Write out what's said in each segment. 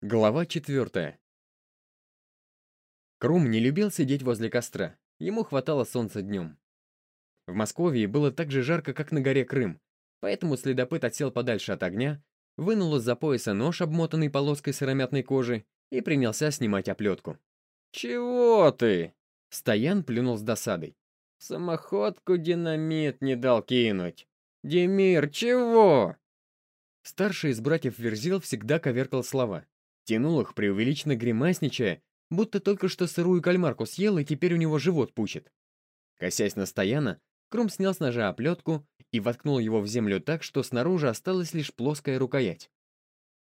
Глава четвертая. Крум не любил сидеть возле костра. Ему хватало солнца днем. В Москве было так же жарко, как на горе Крым, поэтому следопыт отсел подальше от огня, вынул из-за пояса нож, обмотанный полоской сыромятной кожи, и принялся снимать оплетку. «Чего ты?» Стоян плюнул с досадой. «Самоходку динамит не дал кинуть. Демир, чего?» Старший из братьев Верзил всегда коверкал слова. Тянул их, преувеличенно гримасничая, будто только что сырую кальмарку съел, и теперь у него живот пучит. Косясь на Стояна, Крум снял с ножа оплетку и воткнул его в землю так, что снаружи осталась лишь плоская рукоять.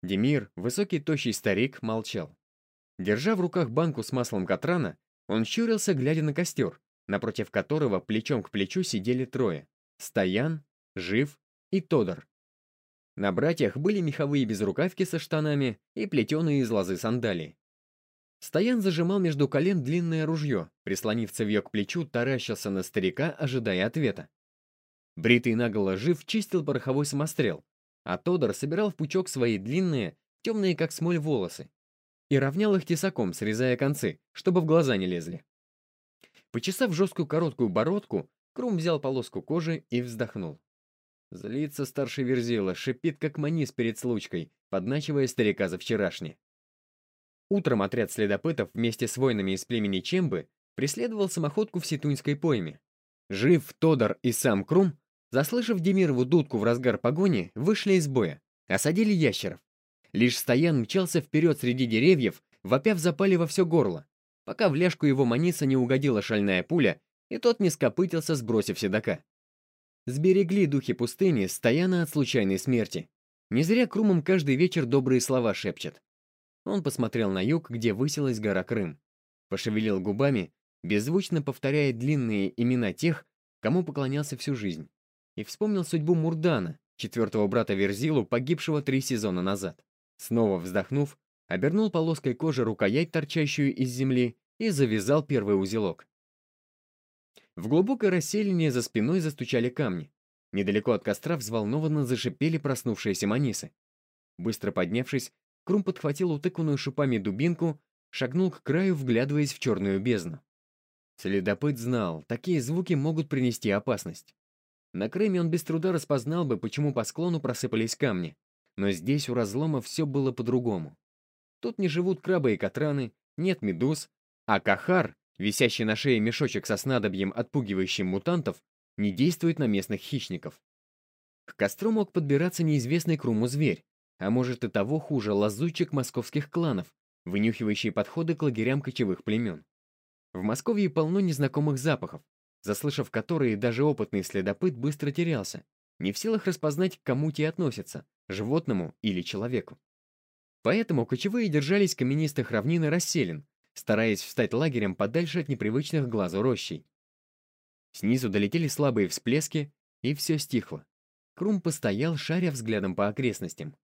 Демир, высокий тощий старик, молчал. Держа в руках банку с маслом Катрана, он щурился, глядя на костер, напротив которого плечом к плечу сидели трое — Стоян, Жив и Тодор. На братьях были меховые безрукавки со штанами и плетеные из лозы сандалии. Стоян зажимал между колен длинное ружье, прислонив цевье к плечу, таращился на старика, ожидая ответа. Бритый наголо жив чистил пороховой самострел, а Тодор собирал в пучок свои длинные, темные как смоль волосы, и равнял их тесаком, срезая концы, чтобы в глаза не лезли. Почесав жесткую короткую бородку, Крум взял полоску кожи и вздохнул. Злится старший Верзила, шипит как манис перед случкой, подначивая старика за вчерашний. Утром отряд следопытов вместе с воинами из племени Чембы преследовал самоходку в Ситуньской пойме. Жив Тодор и сам Крум, заслышав Демирову дудку в разгар погони, вышли из боя, осадили ящеров. Лишь Стоян мчался вперед среди деревьев, вопя в запале во все горло, пока в ляжку его маниса не угодила шальная пуля, и тот не скопытился, сбросив седока. Сберегли духи пустыни Стояна от случайной смерти. Не зря Крумом каждый вечер добрые слова шепчет. Он посмотрел на юг, где высилась гора Крым. Пошевелил губами, беззвучно повторяя длинные имена тех, кому поклонялся всю жизнь. И вспомнил судьбу Мурдана, четвертого брата Верзилу, погибшего три сезона назад. Снова вздохнув, обернул полоской кожи рукоять, торчащую из земли, и завязал первый узелок. В глубокое расселение за спиной застучали камни. Недалеко от костра взволнованно зашипели проснувшиеся манисы. Быстро поднявшись, Крум подхватил утыканную шипами дубинку, шагнул к краю, вглядываясь в черную бездну. Следопыт знал, такие звуки могут принести опасность. На Крыме он без труда распознал бы, почему по склону просыпались камни. Но здесь у разлома все было по-другому. Тут не живут крабы и катраны, нет медуз, а кахар Висящий на шее мешочек со снадобьем, отпугивающим мутантов, не действует на местных хищников. К костру мог подбираться неизвестный Круму зверь, а может и того хуже лазутчик московских кланов, вынюхивающий подходы к лагерям кочевых племен. В Москве полно незнакомых запахов, заслышав которые даже опытный следопыт быстро терялся, не в силах распознать, к кому те относятся, животному или человеку. Поэтому кочевые держались каменистых равнин и расселен, стараясь встать лагерем подальше от непривычных глазу рощей. Снизу долетели слабые всплески, и все стихло. Крум постоял, шаря взглядом по окрестностям.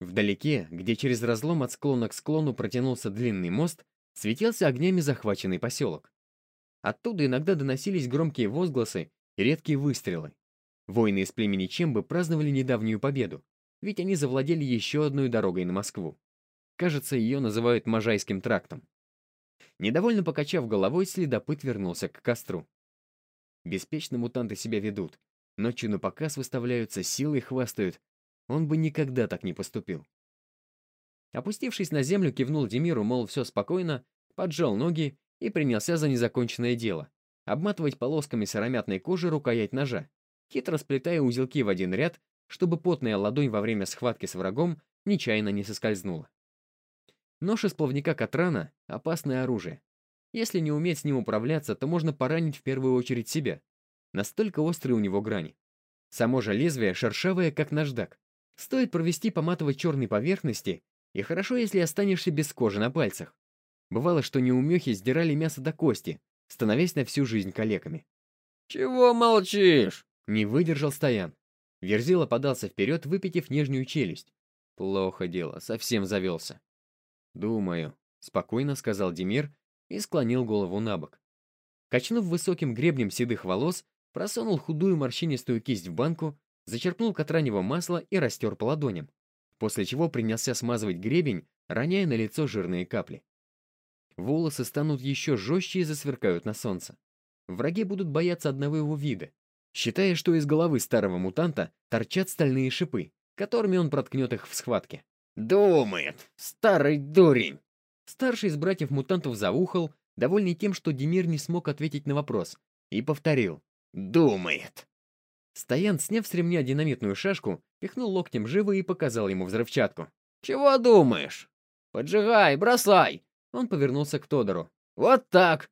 Вдалеке, где через разлом от склона к склону протянулся длинный мост, светился огнями захваченный поселок. Оттуда иногда доносились громкие возгласы и редкие выстрелы. Воины из племени Чембы праздновали недавнюю победу, ведь они завладели еще одной дорогой на Москву. Кажется, ее называют Можайским трактом. Недовольно покачав головой, следопыт вернулся к костру. Беспечно мутанты себя ведут. Ночью на показ выставляются, силой хвастают. Он бы никогда так не поступил. Опустившись на землю, кивнул Демиру, мол, все спокойно, поджал ноги и принялся за незаконченное дело. Обматывать полосками сыромятной кожи рукоять ножа, хитро сплетая узелки в один ряд, чтобы потная ладонь во время схватки с врагом нечаянно не соскользнула. Нож из плавника Катрана — опасное оружие. Если не уметь с ним управляться, то можно поранить в первую очередь себя. Настолько острые у него грани. Само же лезвие шершавое, как наждак. Стоит провести поматывать черной поверхности, и хорошо, если останешься без кожи на пальцах. Бывало, что неумехи сдирали мясо до кости, становясь на всю жизнь калеками. «Чего молчишь?» — не выдержал Стоян. Верзила подался вперед, выпитив нижнюю челюсть. Плохо дело, совсем завелся. «Думаю», — спокойно сказал Демир и склонил голову на бок. Качнув высоким гребнем седых волос, просунул худую морщинистую кисть в банку, зачерпнул катранево масла и растер по ладоням, после чего принялся смазывать гребень роняя на лицо жирные капли. Волосы станут еще жестче и засверкают на солнце. Враги будут бояться одного его вида, считая, что из головы старого мутанта торчат стальные шипы, которыми он проткнет их в схватке. «Думает, старый дурень!» Старший из братьев-мутантов заухал, довольный тем, что Демир не смог ответить на вопрос, и повторил. «Думает!» Стоян, сняв с ремня динамитную шашку, пихнул локтем живо и показал ему взрывчатку. «Чего думаешь? Поджигай, бросай!» Он повернулся к Тодору. «Вот так!»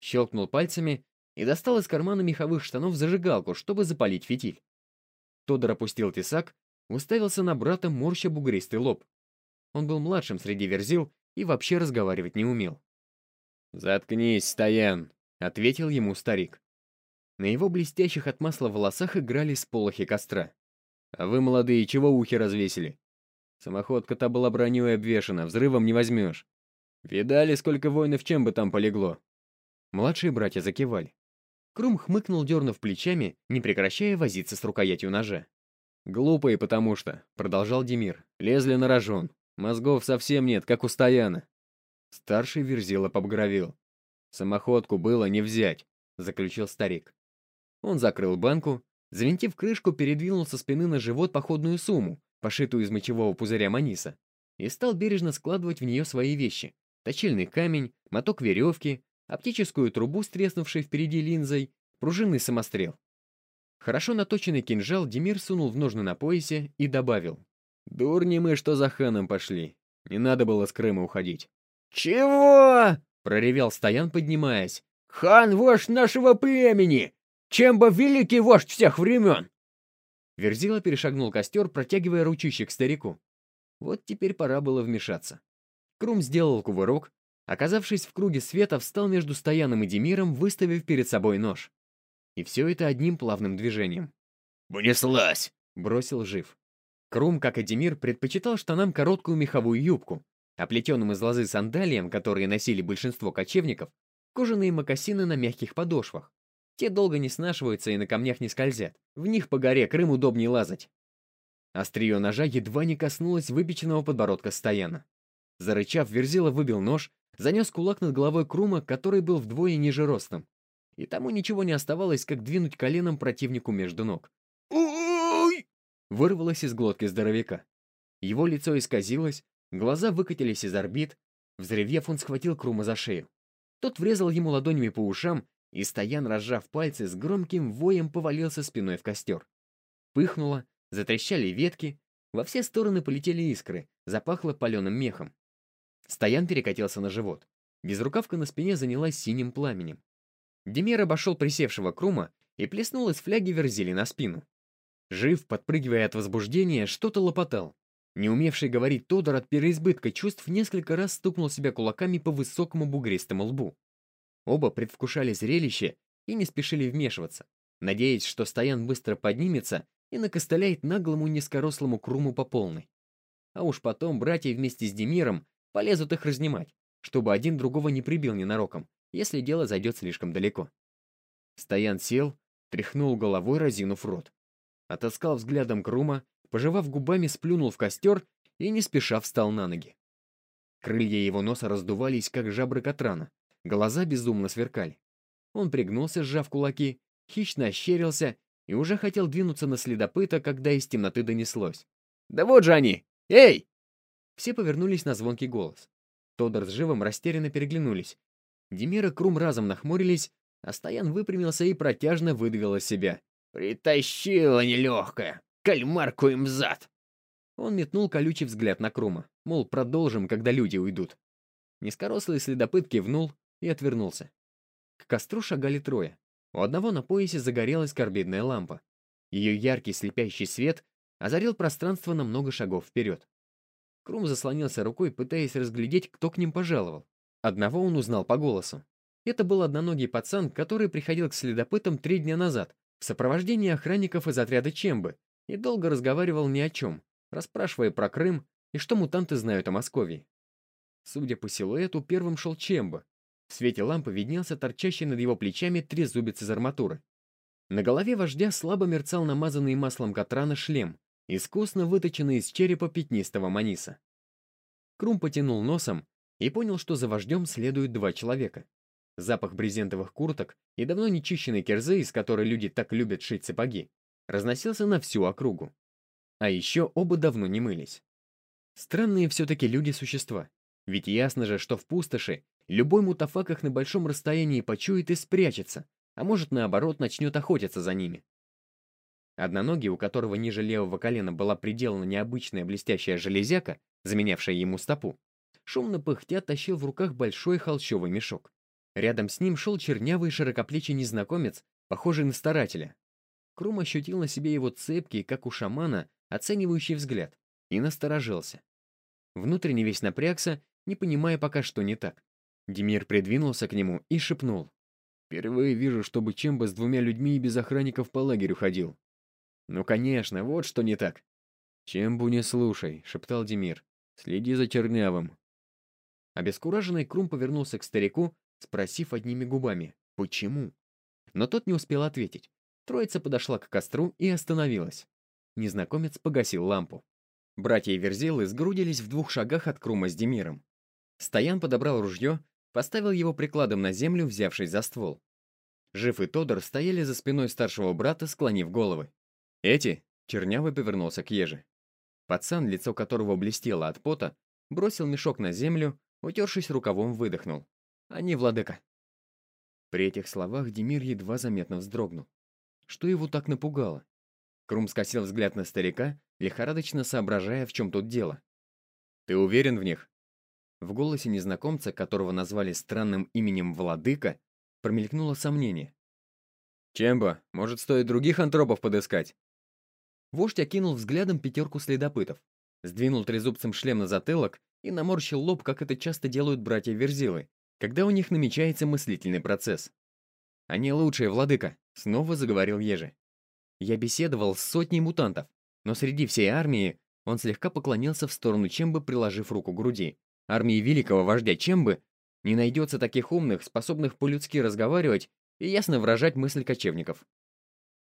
Щелкнул пальцами и достал из кармана меховых штанов зажигалку, чтобы запалить фитиль. Тодор опустил тесак, уставился на брата, морща бугристый лоб. Он был младшим среди верзил и вообще разговаривать не умел. «Заткнись, Стоян!» — ответил ему старик. На его блестящих от масла волосах играли сполохи костра. «А вы, молодые, чего ухи развесили? Самоходка-то была броней обвешана, взрывом не возьмешь. Видали, сколько воинов чем бы там полегло?» Младшие братья закивали. Крум хмыкнул, дернув плечами, не прекращая возиться с рукоятью ножа. «Глупые, потому что», — продолжал Демир, — «лезли на рожон. Мозгов совсем нет, как у Стояна». Старший Верзила побагровил. «Самоходку было не взять», — заключил старик. Он закрыл банку, завинтив крышку, передвинул со спины на живот походную сумму, пошитую из мочевого пузыря Маниса, и стал бережно складывать в нее свои вещи. Точильный камень, моток веревки, оптическую трубу с треснувшей впереди линзой, пружинный самострел. Хорошо наточенный кинжал Демир сунул в ножны на поясе и добавил. «Дурни мы, что за ханом пошли. Не надо было с Крыма уходить». «Чего?» — проревел Стоян, поднимаясь. «Хан — вождь нашего племени! Чем бы великий вождь всех времен!» Верзила перешагнул костер, протягивая ручище к старику. Вот теперь пора было вмешаться. Крум сделал кувырок, оказавшись в круге света, встал между Стояном и Демиром, выставив перед собой нож. И все это одним плавным движением. «Понеслась!» — бросил жив. Крум, как и Демир, предпочитал штанам короткую меховую юбку, оплетенным из лозы сандалиям, которые носили большинство кочевников, кожаные мокасины на мягких подошвах. Те долго не снашиваются и на камнях не скользят. В них по горе Крым удобнее лазать. Острие ножа едва не коснулось выпеченного подбородка Стояна. Зарычав, Верзила выбил нож, занес кулак над головой Крума, который был вдвое ниже ростом. И тому ничего не оставалось, как двинуть коленом противнику между ног. «Ой!» Вырвалось из глотки здоровяка. Его лицо исказилось, глаза выкатились из орбит. Взревев, он схватил Крума за шею. Тот врезал ему ладонями по ушам, и Стоян, разжав пальцы, с громким воем повалился спиной в костер. Пыхнуло, затрещали ветки, во все стороны полетели искры, запахло паленым мехом. Стоян перекатился на живот. Безрукавка на спине занялась синим пламенем. Демир обошел присевшего Крума и плеснул из фляги верзили на спину. Жив, подпрыгивая от возбуждения, что-то лопотал. Не умевший говорить Тодор от переизбытка чувств несколько раз стукнул себя кулаками по высокому бугристому лбу. Оба предвкушали зрелище и не спешили вмешиваться, надеясь, что Стоян быстро поднимется и накостыляет наглому низкорослому Круму по полной. А уж потом братья вместе с Демиром полезут их разнимать, чтобы один другого не прибил ненароком, если дело зайдет слишком далеко. Стоян сел, тряхнул головой, разинув рот. Отыскал взглядом Крума, пожевав губами, сплюнул в костер и не спеша встал на ноги. Крылья его носа раздувались, как жабры Катрана, Глаза безумно сверкали. Он пригнулся, сжав кулаки, хищно ощерился и уже хотел двинуться на следопыта, когда из темноты донеслось. «Да вот же они! Эй!» Все повернулись на звонкий голос. Тодор с Живым растерянно переглянулись. Демир и Крум разом нахмурились, а Стоян выпрямился и протяжно выдавил из себя. «Притащила нелегкая! Кальмарку им зад!» Он метнул колючий взгляд на Крума, мол, продолжим, когда люди уйдут. Низкорослый следопыт кивнул, и отвернулся. К костру шагали трое. У одного на поясе загорелась карбидная лампа. Ее яркий слепящий свет озарил пространство на много шагов вперед. Крум заслонился рукой, пытаясь разглядеть, кто к ним пожаловал. Одного он узнал по голосу. Это был одноногий пацан, который приходил к следопытам три дня назад в сопровождении охранников из отряда Чембы и долго разговаривал ни о чем, расспрашивая про Крым и что мутанты знают о Москве. Судя по силуэту, первым шел Чемба, в свете лампы виднелся торчащий над его плечами трезубец из арматуры. На голове вождя слабо мерцал намазанный маслом Катрана шлем, искусно выточенный из черепа пятнистого маниса. Крум потянул носом и понял, что за вождем следуют два человека. Запах брезентовых курток и давно нечищенной кирзы, из которой люди так любят шить сапоги, разносился на всю округу. А еще оба давно не мылись. Странные все-таки люди-существа. Ведь ясно же, что в пустоши любой мутафак на большом расстоянии почует и спрячется, а может, наоборот, начнет охотиться за ними. Одноногий, у которого ниже левого колена была приделана необычная блестящая железяка, заменявшая ему стопу, шумно пыхтя тащил в руках большой холщовый мешок. Рядом с ним шел чернявый широкоплечий незнакомец, похожий на старателя. Крум ощутил на себе его цепкий, как у шамана, оценивающий взгляд, и насторожился. Внутренне весь напрягся, не понимая пока, что не так. Демир придвинулся к нему и шепнул. «Впервые вижу, чтобы Чемба с двумя людьми и без охранников по лагерю ходил». «Ну, конечно, вот что не так». «Чембу не слушай», — шептал Демир. «Следи за Чернявым». Обескураженный Крум повернулся к старику, спросив одними губами «Почему?». Но тот не успел ответить. Троица подошла к костру и остановилась. Незнакомец погасил лампу. Братья Верзилы сгрудились в двух шагах от Крума с Демиром. Стоян подобрал ружье, поставил его прикладом на землю, взявшись за ствол. Жив и Тодор стояли за спиной старшего брата, склонив головы. «Эти?» — Чернявый повернулся к Еже. Пацан, лицо которого блестело от пота, бросил мешок на землю, утершись рукавом, выдохнул. «Они, владыка!» При этих словах Демир едва заметно вздрогнул. Что его так напугало? Крум скосил взгляд на старика, лихорадочно соображая, в чем тут дело. «Ты уверен в них?» В голосе незнакомца, которого назвали странным именем Владыка, промелькнуло сомнение. «Чембо, может, стоит других антропов подыскать?» Вождь окинул взглядом пятерку следопытов, сдвинул трезубцем шлем на затылок и наморщил лоб, как это часто делают братья Верзилы, когда у них намечается мыслительный процесс. «Они лучшие, владыка», — снова заговорил Ежи. «Я беседовал с сотней мутантов, но среди всей армии он слегка поклонился в сторону Чембы, приложив руку к груди. Армии великого вождя Чембы не найдется таких умных, способных по-людски разговаривать и ясно выражать мысль кочевников».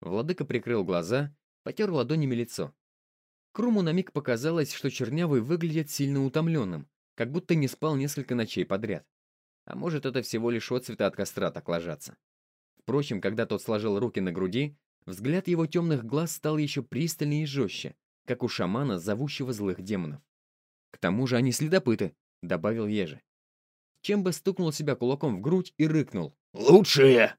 Владыка прикрыл глаза, потер ладонями лицо. Круму на миг показалось, что Чернявый выглядит сильно утомленным, как будто не спал несколько ночей подряд. А может, это всего лишь отцвета от костра так ложатся. Впрочем, когда тот сложил руки на груди, взгляд его темных глаз стал еще пристальнее и жестче, как у шамана, зовущего злых демонов. «К тому же они следопыты», — добавил Ежи. Чем бы стукнул себя кулаком в грудь и рыкнул. «Лучшие!»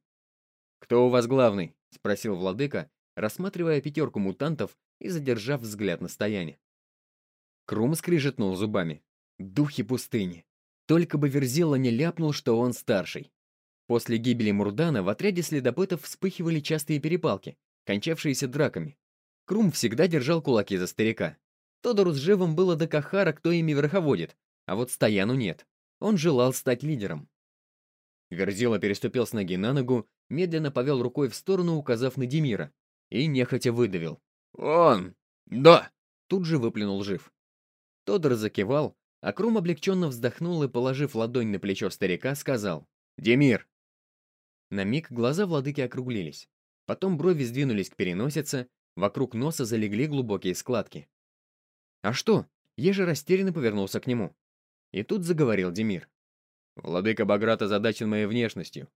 «Кто у вас главный?» — спросил владыка, рассматривая пятерку мутантов и задержав взгляд на стояне. Крум скрижетнул зубами. «Духи пустыни! Только бы Верзила не ляпнул, что он старший. После гибели Мурдана в отряде следопытов вспыхивали частые перепалки, кончавшиеся драками. Крум всегда держал кулаки за старика. Тодору с Живом было до Кахара, кто ими верховодит, а вот Стояну нет. Он желал стать лидером. Верзила переступил с ноги на ногу, медленно повел рукой в сторону, указав на Демира, и нехотя выдавил. «Он! Да!» Тут же выплюнул Жив. Тодор закивал, а Крум облегченно вздохнул и, положив ладонь на плечо старика, сказал «Демир, на миг глаза владыки округлились. Потом брови сдвинулись к переносице, вокруг носа залегли глубокие складки. «А что?» Еже растерянно повернулся к нему. И тут заговорил Демир. «Владыка Баграт озадачен моей внешностью.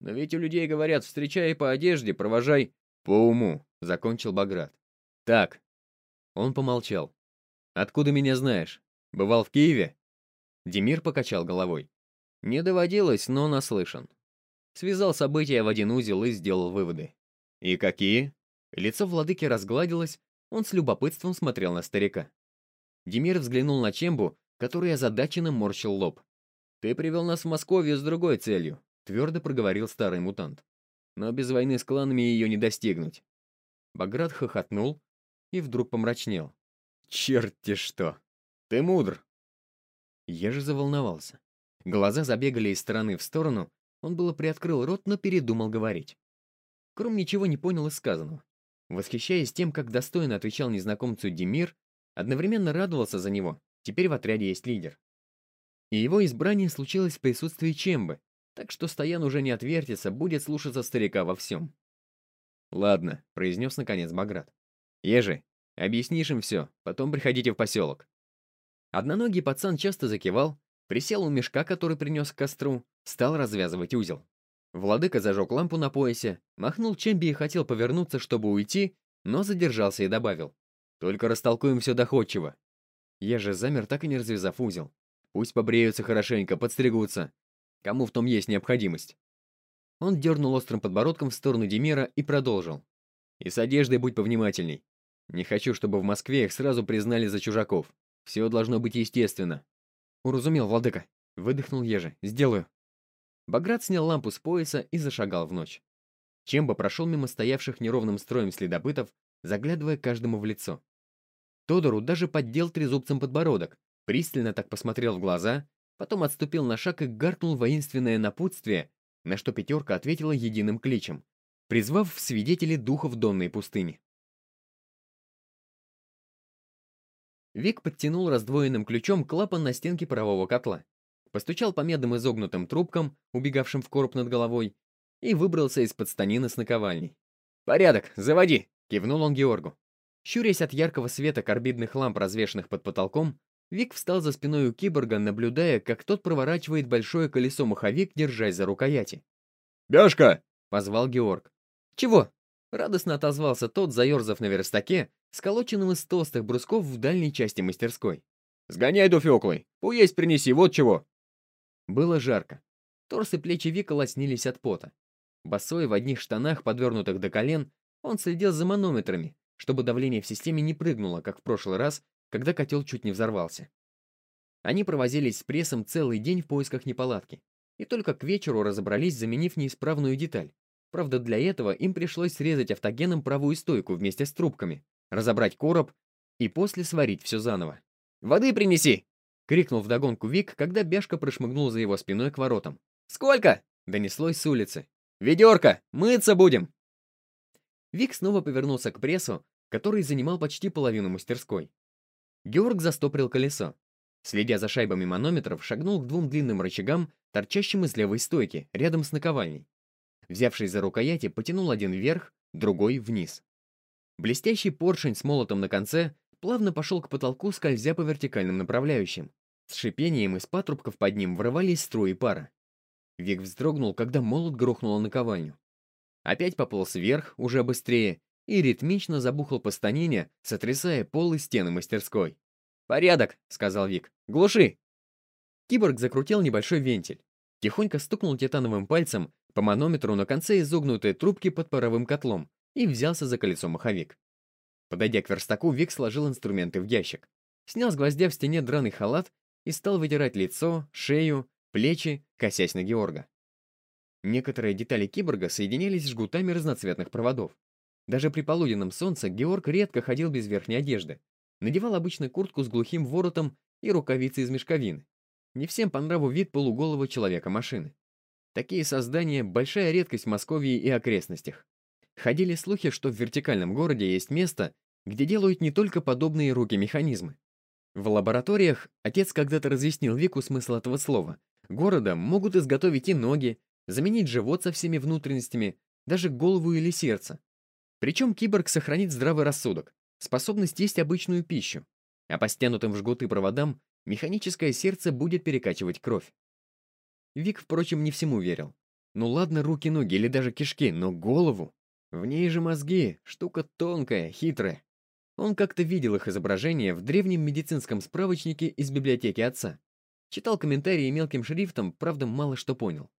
Но ведь у людей говорят, встречай по одежде, провожай по уму», — закончил Баграт. «Так». Он помолчал. «Откуда меня знаешь? Бывал в Киеве?» Демир покачал головой. «Не доводилось, но наслышан связал события в один узел и сделал выводы. «И какие?» Лицо владыки разгладилось, он с любопытством смотрел на старика. Демир взглянул на Чембу, который озадаченно морщил лоб. «Ты привел нас в Московию с другой целью», — твердо проговорил старый мутант. «Но без войны с кланами ее не достигнуть». Баграт хохотнул и вдруг помрачнел. «Черт-те что! Ты мудр!» Я же заволновался. Глаза забегали из стороны в сторону, он было приоткрыл рот, но передумал говорить. Крум ничего не понял из сказанного. Восхищаясь тем, как достойно отвечал незнакомцу Демир, одновременно радовался за него, теперь в отряде есть лидер. И его избрание случилось в присутствии Чембы, так что Стоян уже не отвертится, будет слушаться старика во всем. «Ладно», — произнес наконец Баграт. «Ежи, объяснишь им все, потом приходите в поселок». Одноногий пацан часто закивал, присел у мешка, который принес к костру, стал развязывать узел. Владыка зажег лампу на поясе, махнул Чемби и хотел повернуться, чтобы уйти, но задержался и добавил. «Только растолкуем все доходчиво». Я же замер, так и не развязав узел. Пусть побреются хорошенько, подстригутся. Кому в том есть необходимость. Он дернул острым подбородком в сторону Демира и продолжил. «И с одеждой будь повнимательней. Не хочу, чтобы в Москве их сразу признали за чужаков. Все должно быть естественно». «Уразумел, владыка», — выдохнул Ежи. «Сделаю». Баграт снял лампу с пояса и зашагал в ночь. Чемба прошел мимо стоявших неровным строем следопытов, заглядывая каждому в лицо. Тодору даже поддел трезубцем подбородок, пристально так посмотрел в глаза, потом отступил на шаг и гаркнул воинственное напутствие, на что пятерка ответила единым кличем, призвав в свидетели духов Донной пустыни. Вик подтянул раздвоенным ключом клапан на стенке парового котла, постучал по медным изогнутым трубкам, убегавшим в короб над головой, и выбрался из-под станины с наковальней. «Порядок, заводи!» — кивнул он Георгу. Щурясь от яркого света карбидных ламп, развешанных под потолком, Вик встал за спиной у киборга, наблюдая, как тот проворачивает большое колесо-маховик, держась за рукояти. «Бяшка!» — позвал Георг. «Чего?» — радостно отозвался тот, заерзав на верстаке, сколоченным из толстых брусков в дальней части мастерской. «Сгоняй до Фёклы, поесть принеси, вот чего!» Было жарко. Торс и плечи Вика лоснились от пота. Босой в одних штанах, подвернутых до колен, он следил за манометрами, чтобы давление в системе не прыгнуло, как в прошлый раз, когда котел чуть не взорвался. Они провозились с прессом целый день в поисках неполадки, и только к вечеру разобрались, заменив неисправную деталь. Правда, для этого им пришлось срезать автогеном правую стойку вместе с трубками, разобрать короб и после сварить все заново. «Воды принеси!» — крикнул вдогонку Вик, когда Бяшка прошмыгнул за его спиной к воротам. «Сколько?» — донеслось с улицы. «Ведерко! Мыться будем!» Вик снова повернулся к прессу, который занимал почти половину мастерской. Георг застоприл колесо. Следя за шайбами манометров, шагнул к двум длинным рычагам, торчащим из левой стойки, рядом с наковальней. Взявшись за рукояти, потянул один вверх, другой вниз. Блестящий поршень с молотом на конце плавно пошел к потолку, скользя по вертикальным направляющим. С шипением из патрубков под ним врывались струи пара. Вик вздрогнул, когда молот грохнул на наковальню. Опять пополз вверх, уже быстрее, и ритмично забухал по станине, сотрясая пол и стены мастерской. «Порядок», — сказал Вик. «Глуши!» Киборг закрутил небольшой вентиль. Тихонько стукнул титановым пальцем по манометру на конце изогнутой трубки под паровым котлом и взялся за колесо маховик. Подойдя к верстаку, Вик сложил инструменты в ящик. Снял с гвоздя в стене драный халат и стал вытирать лицо, шею, плечи, косясь на Георга. Некоторые детали киборга соединялись жгутами разноцветных проводов. Даже при полуденном солнце Георг редко ходил без верхней одежды. Надевал обычно куртку с глухим воротом и рукавицы из мешковины. Не всем по нраву вид полуголого человека-машины. Такие создания – большая редкость в Москве и окрестностях. Ходили слухи, что в вертикальном городе есть место, где делают не только подобные руки-механизмы. В лабораториях отец когда-то разъяснил Вику смысл этого слова. Города могут изготовить и ноги, заменить живот со всеми внутренностями, даже голову или сердце. Причем киборг сохранит здравый рассудок, способность есть обычную пищу, а по стянутым в жгуты проводам механическое сердце будет перекачивать кровь. Вик, впрочем, не всему верил. Ну ладно, руки-ноги или даже кишки, но голову. В ней же мозги, штука тонкая, хитрая. Он как-то видел их изображение в древнем медицинском справочнике из библиотеки отца. Читал комментарии мелким шрифтом, правда, мало что понял.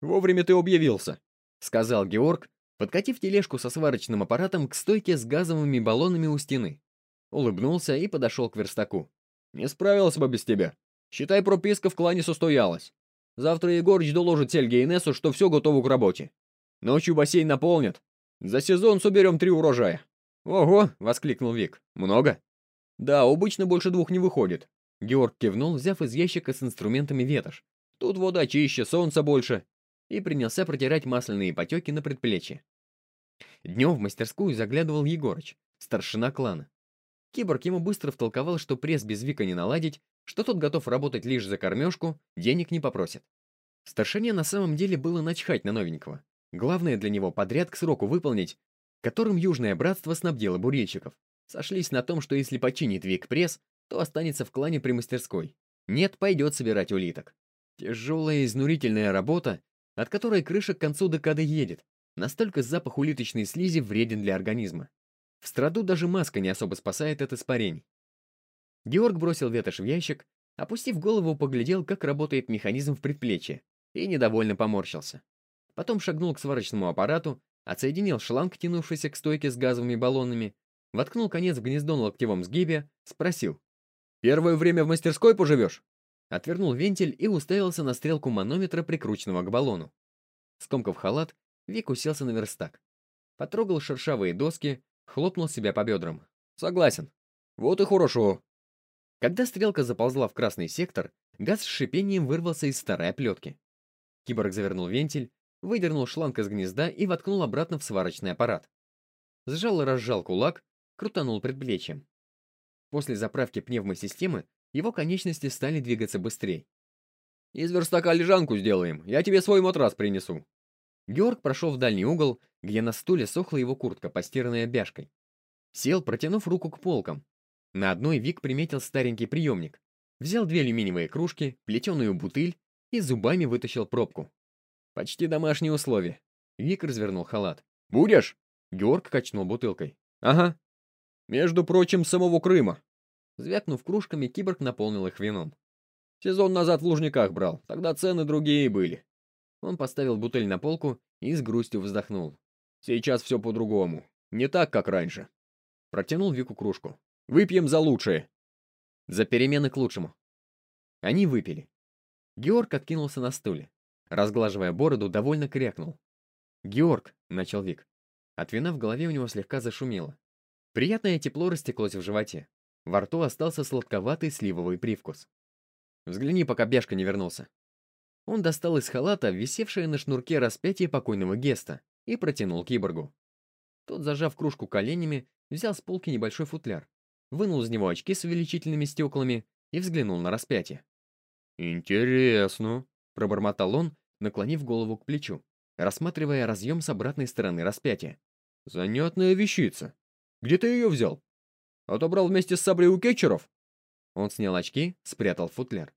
«Вовремя ты объявился», — сказал Георг, подкатив тележку со сварочным аппаратом к стойке с газовыми баллонами у стены. Улыбнулся и подошел к верстаку. «Не справился бы без тебя. Считай, прописка в клане состоялась. Завтра Егорыч доложит Сельге и Нессу, что все готово к работе. Ночью бассейн наполнят. За сезон соберем три урожая». «Ого!» — воскликнул Вик. «Много?» «Да, обычно больше двух не выходит». Георг кивнул, взяв из ящика с инструментами ветошь. «Тут вода чище, солнца больше и принялся протирать масляные потеки на предплечье. Днем в мастерскую заглядывал Егорыч, старшина клана. Киборг ему быстро втолковал, что пресс без Вика не наладить, что тот готов работать лишь за кормежку, денег не попросит. Старшине на самом деле было начхать на новенького. Главное для него подряд к сроку выполнить, которым Южное Братство снабдило бурильщиков. Сошлись на том, что если починит Вик пресс, то останется в клане при мастерской. Нет, пойдет собирать улиток. Тяжелая изнурительная работа, от которой крыша к концу декады едет. Настолько запах улиточной слизи вреден для организма. В страду даже маска не особо спасает от испарений. Георг бросил ветошь в ящик, опустив голову, поглядел, как работает механизм в предплечье, и недовольно поморщился. Потом шагнул к сварочному аппарату, отсоединил шланг, тянувшийся к стойке с газовыми баллонами, воткнул конец в гнездо на локтевом сгибе, спросил. «Первое время в мастерской поживешь?» Отвернул вентиль и уставился на стрелку манометра, прикрученного к баллону. Скомкав халат, Вик уселся на верстак. Потрогал шершавые доски, хлопнул себя по бедрам. «Согласен. Вот и хорошо». Когда стрелка заползла в красный сектор, газ с шипением вырвался из старой оплетки. Киборг завернул вентиль, выдернул шланг из гнезда и воткнул обратно в сварочный аппарат. Сжал и разжал кулак, крутанул предплечьем. После заправки пневмосистемы его конечности стали двигаться быстрее. «Из верстака лежанку сделаем, я тебе свой матрас принесу». Георг прошел в дальний угол, где на стуле сохла его куртка, постиранная бяшкой. Сел, протянув руку к полкам. На одной Вик приметил старенький приемник. Взял две алюминиевые кружки, плетеную бутыль и зубами вытащил пробку. Почти домашние условия. Вик развернул халат. «Будешь?» Георг качнул бутылкой. «Ага». «Между прочим, самого Крыма». Звякнув кружками, киборг наполнил их вином. Сезон назад в Лужниках брал, тогда цены другие были. Он поставил бутыль на полку и с грустью вздохнул. Сейчас все по-другому. Не так, как раньше. Протянул Вику кружку. Выпьем за лучшее. За перемены к лучшему. Они выпили. Георг откинулся на стуле. Разглаживая бороду, довольно крякнул. «Георг», — начал Вик. От вина в голове у него слегка зашумело. Приятное тепло растеклось в животе. Во рту остался сладковатый сливовый привкус. «Взгляни, пока Бяшка не вернулся». Он достал из халата висевшее на шнурке распятие покойного Геста и протянул киборгу. Тот, зажав кружку коленями, взял с полки небольшой футляр, вынул из него очки с увеличительными стеклами и взглянул на распятие. «Интересно», — пробормотал он, наклонив голову к плечу, рассматривая разъем с обратной стороны распятия. «Занятная вещица. Где ты ее взял? Отобрал вместе с саблей у кетчеров?» Он снял очки, спрятал футляр.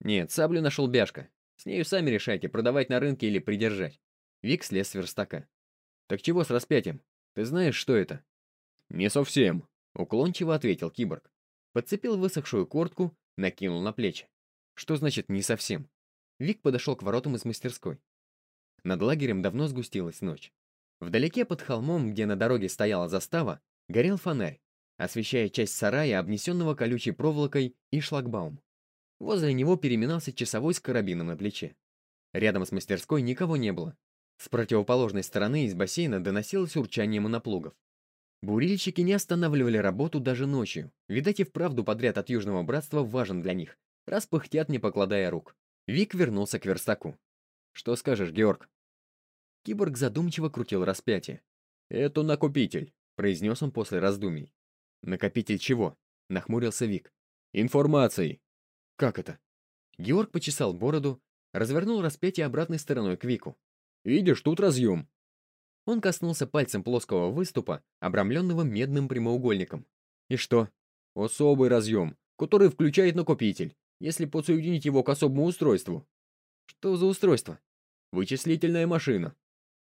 «Нет, саблю нашел Бяшка. С нею сами решайте, продавать на рынке или придержать». Вик слез с верстака. «Так чего с распятием? Ты знаешь, что это?» «Не совсем», — уклончиво ответил киборг. Подцепил высохшую куртку, накинул на плечи. «Что значит «не совсем»?» Вик подошел к воротам из мастерской. Над лагерем давно сгустилась ночь. Вдалеке под холмом, где на дороге стояла застава, горел фонарь, освещая часть сарая, обнесенного колючей проволокой, и шлагбаум. Возле него переминался часовой с карабином на плече. Рядом с мастерской никого не было. С противоположной стороны из бассейна доносилось урчание моноплугов. Бурильщики не останавливали работу даже ночью. Видать, и вправду подряд от Южного Братства важен для них, раз пыхтят, не покладая рук. Вик вернулся к верстаку. «Что скажешь, Георг?» Киборг задумчиво крутил распятие. «Это накопитель», — произнес он после раздумий. «Накопитель чего?» — нахмурился Вик. «Информации». «Как это?» Георг почесал бороду, развернул распятие обратной стороной к Вику. «Видишь, тут разъем». Он коснулся пальцем плоского выступа, обрамленного медным прямоугольником. «И что?» «Особый разъем, который включает накопитель если подсоединить его к особому устройству. Что за устройство? Вычислительная машина.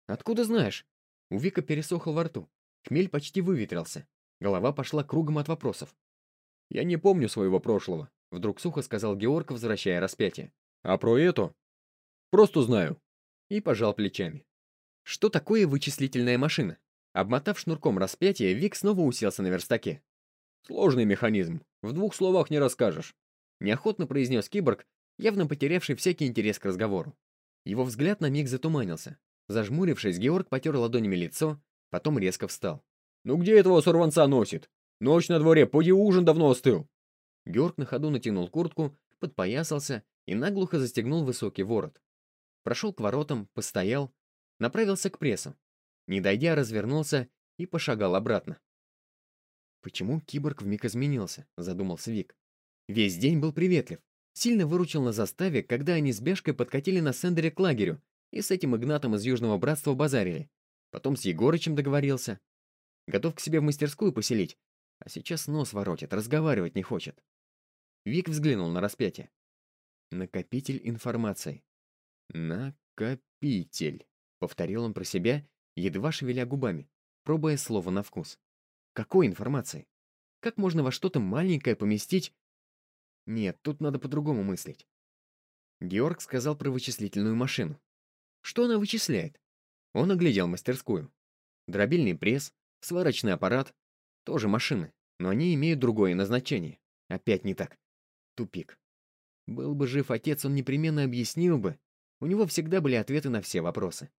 Откуда знаешь? У Вика пересохло во рту. Хмель почти выветрился. Голова пошла кругом от вопросов. «Я не помню своего прошлого», — вдруг сухо сказал Георг, возвращая распятие. «А про это? Просто знаю». И пожал плечами. Что такое вычислительная машина? Обмотав шнурком распятие, Вик снова уселся на верстаке. Сложный механизм. В двух словах не расскажешь неохотно произнес киборг, явно потерявший всякий интерес к разговору. Его взгляд на миг затуманился. Зажмурившись, Георг потер ладонями лицо, потом резко встал. «Ну где этого сорванца носит? Ночь на дворе, поди ужин давно остыл!» Георг на ходу натянул куртку, подпоясался и наглухо застегнул высокий ворот. Прошел к воротам, постоял, направился к прессу. Не дойдя, развернулся и пошагал обратно. «Почему киборг вмиг изменился?» — задумался Вик. Весь день был приветлив. Сильно выручил на заставе, когда они с Бешкой подкатили на Сендере к лагерю и с этим Игнатом из Южного Братства базарили. Потом с Егорычем договорился. Готов к себе в мастерскую поселить, а сейчас нос воротит, разговаривать не хочет. Вик взглянул на распятие. Накопитель информации. Накопитель. Повторил он про себя, едва шевеля губами, пробуя слово на вкус. Какой информации? Как можно во что-то маленькое поместить? Нет, тут надо по-другому мыслить. Георг сказал про вычислительную машину. Что она вычисляет? Он оглядел мастерскую. Дробильный пресс, сварочный аппарат, тоже машины, но они имеют другое назначение. Опять не так. Тупик. Был бы жив отец, он непременно объяснил бы. У него всегда были ответы на все вопросы.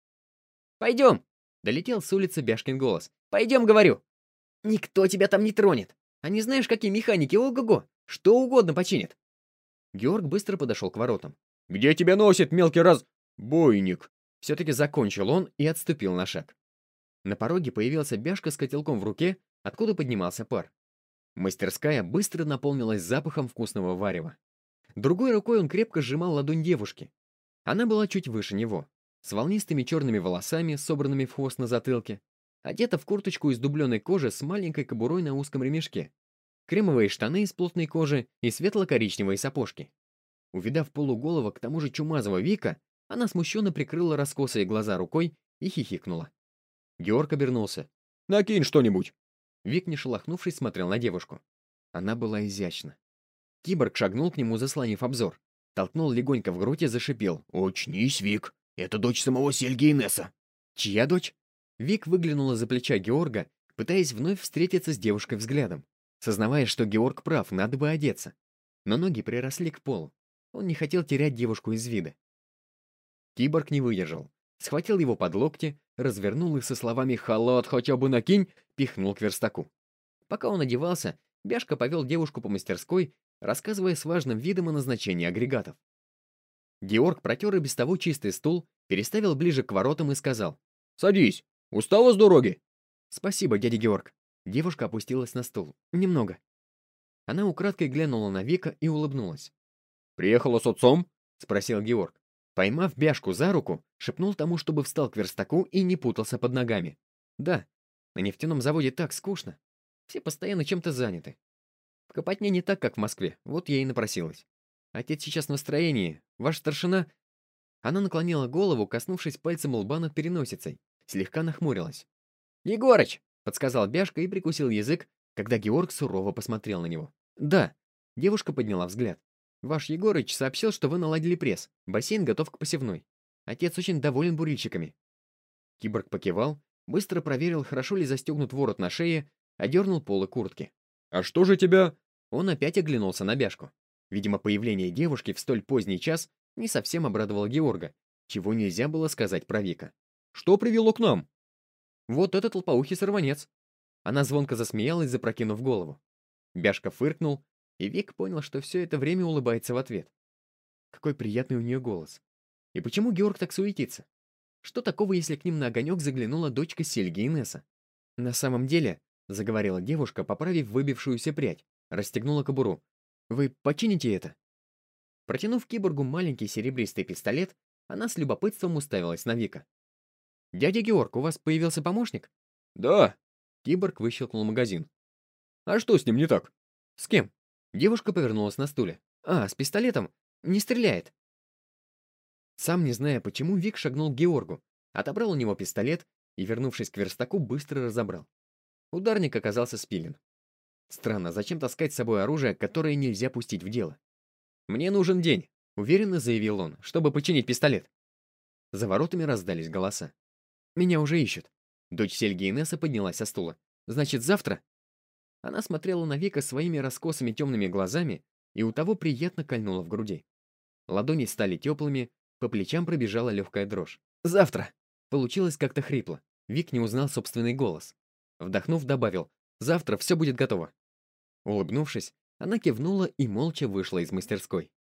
«Пойдем!» — долетел с улицы Бяшкин голос. «Пойдем, говорю!» «Никто тебя там не тронет! А не знаешь, какие механики, ого-го! Что угодно починят!» Георг быстро подошел к воротам. «Где тебя носит, мелкий раз... бойник?» Все-таки закончил он и отступил на шаг. На пороге появился Бяшка с котелком в руке, откуда поднимался пар. Мастерская быстро наполнилась запахом вкусного варева. Другой рукой он крепко сжимал ладонь девушки. Она была чуть выше него, с волнистыми черными волосами, собранными в хвост на затылке, одета в курточку из дубленой кожи с маленькой кобурой на узком ремешке, кремовые штаны из плотной кожи и светло-коричневые сапожки. Увидав полуголова к тому же чумазого Вика, она смущенно прикрыла раскосые глаза рукой и хихикнула. Георг обернулся. «Накинь что-нибудь!» Вик, не шелохнувшись, смотрел на девушку. Она была изящна. Киборг шагнул к нему, заслонив обзор. Толкнул легонько в грудь и зашипел. «Очнись, Вик! Это дочь самого Сельги Инесса!» «Чья дочь?» Вик выглянула за плеча Георга, пытаясь вновь встретиться с девушкой взглядом, сознавая, что Георг прав, надо бы одеться. Но ноги приросли к полу. Он не хотел терять девушку из вида. Киборг не выдержал. Схватил его под локти, развернул их со словами «Халат хотя бы накинь!» пихнул к верстаку. Пока он одевался, Бяшка повел девушку по мастерской, рассказывая с важным видом о назначении агрегатов. Георг протер и без того чистый стул, переставил ближе к воротам и сказал «Садись! Устала с дороги?» «Спасибо, дядя Георг». Девушка опустилась на стул. «Немного». Она украдкой глянула на Вика и улыбнулась. «Приехала с отцом?» — спросил Георг. Поймав Бяшку за руку, шепнул тому, чтобы встал к верстаку и не путался под ногами. «Да, на нефтяном заводе так скучно. Все постоянно чем-то заняты. В Копотне не так, как в Москве, вот я и напросилась. Отец сейчас в настроении, ваш старшина...» Она наклонила голову, коснувшись пальцем лба над переносицей, слегка нахмурилась. «Егорыч!» — подсказал Бяшка и прикусил язык, когда Георг сурово посмотрел на него. «Да». Девушка подняла взгляд. Ваш Егорыч сообщил, что вы наладили пресс. Бассейн готов к посевной. Отец очень доволен бурильщиками. Киборг покивал, быстро проверил, хорошо ли застегнут ворот на шее, одернул полы куртки. «А что же тебя...» Он опять оглянулся на Бяшку. Видимо, появление девушки в столь поздний час не совсем обрадовало Георга, чего нельзя было сказать про Вика. «Что привело к нам?» «Вот этот лопоухий сорванец». Она звонко засмеялась, запрокинув голову. Бяшка фыркнул, и Вик понял, что все это время улыбается в ответ. Какой приятный у нее голос. И почему Георг так суетится? Что такого, если к ним на огонек заглянула дочка Сельги Инесса? На самом деле, заговорила девушка, поправив выбившуюся прядь, расстегнула кобуру. Вы почините это? Протянув киборгу маленький серебристый пистолет, она с любопытством уставилась на Вика. «Дядя Георг, у вас появился помощник?» «Да». Киборг выщелкнул магазин. «А что с ним не так?» «С кем?» Девушка повернулась на стуле. «А, с пистолетом? Не стреляет!» Сам не зная почему, Вик шагнул к Георгу, отобрал у него пистолет и, вернувшись к верстаку, быстро разобрал. Ударник оказался спилен. Странно, зачем таскать с собой оружие, которое нельзя пустить в дело? «Мне нужен день», — уверенно заявил он, чтобы починить пистолет. За воротами раздались голоса. «Меня уже ищут». Дочь Сельги Инесса поднялась со стула. «Значит, завтра?» Она смотрела на Вика своими раскосыми темными глазами, и у того приятно кольнуло в груди. Ладони стали теплыми, по плечам пробежала легкая дрожь. «Завтра!» Получилось как-то хрипло. Вик не узнал собственный голос. Вдохнув, добавил «Завтра все будет готово». Улыбнувшись, она кивнула и молча вышла из мастерской.